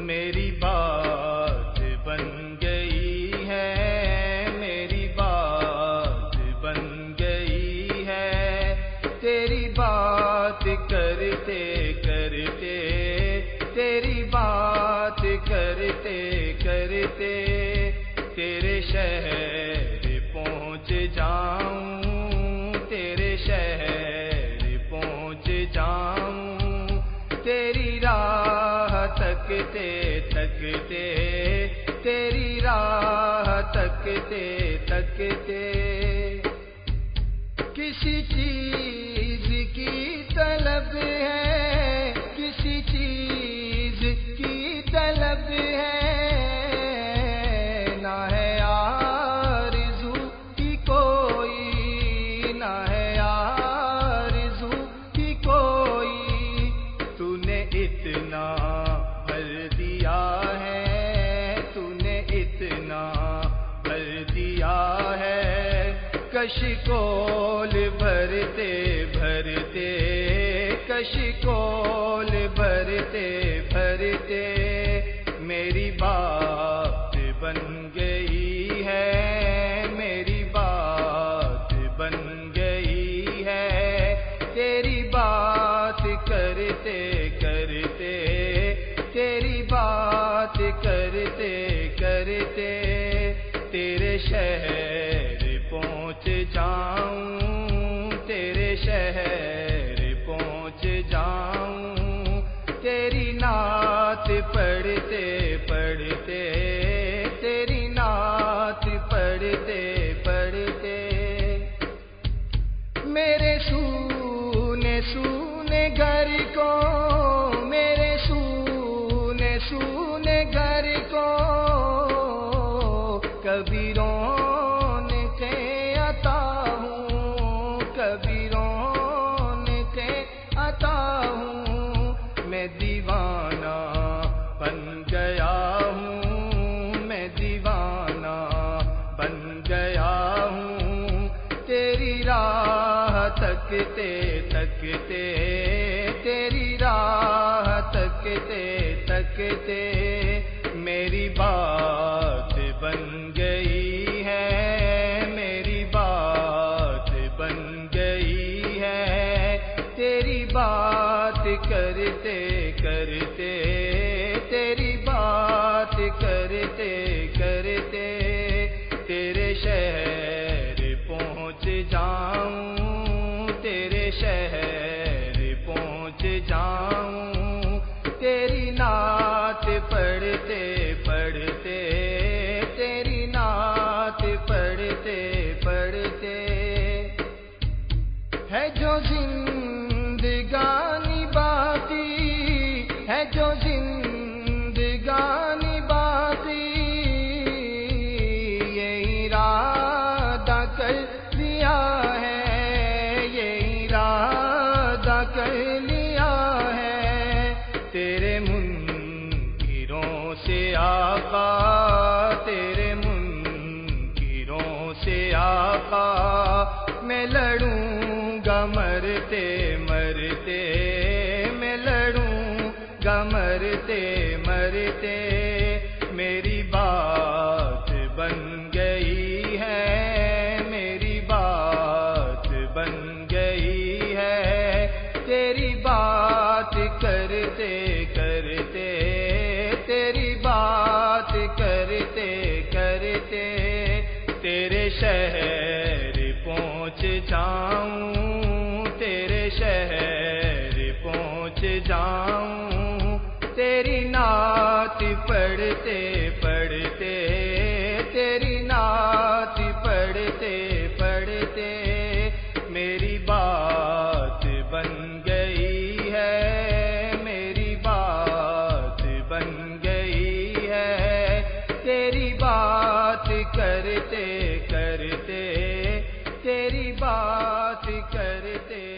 میری بات بن گئی ہے، میری بات بن گئی ہے۔ تیری بات کرتے کرتے، تیری بات کرتے کرتے تیرے شہر پہنچ جاؤں۔ تکتے تکتے تیری راہ تکتے تکتے کسی چیز کی طلب ہے کش کول بھرتے بھرتے، کش کول بھرتے بھرتے۔ میری بات بن گئی ہے، میری بات بن گئی ہے۔ تیری بات کرتے کرتے، تیری بات کرتے کرتے۔ تیرے شہر جاؤں، تیرے شہر پہنچ جاؤں۔ تیری نعت پڑھتے پڑھتے، تیری نعت پڑھتے پڑھتے۔ میرے سونے سونے گھر کو، میرے سونے سونے گھر کو کبھی تکتے تکتے، تیری راہ تکتے تکتے، میری بات بن گئی ہے، میری بات بن گئی ہے، تیری بات کرتے کرتے، تیری بات کرتے کرتے ہے جو زندگانی باقی ہے جو زندگانی باقی یہ ارادہ کر لیا ہے، یہ ارادہ کر لیا ہے۔ تیرے منکروں سے آقا، تیرے منکروں سے آقا، میں مرتے مرتے میری بات بن گئی ہے، میری بات بن گئی ہے۔ تیری بات کرتے کرتے، تیری بات کرتے کرتے تیرے شہر پہنچ جاؤں، تیرے شہر پہنچ جاؤں۔ تیری نعت پڑھتے پڑھتے تیری نعت پڑھتے پڑھتے میری بات بن گئی ہے میری بات بن گئی ہے تیری بات کرتے کرتے تیری بات کرتے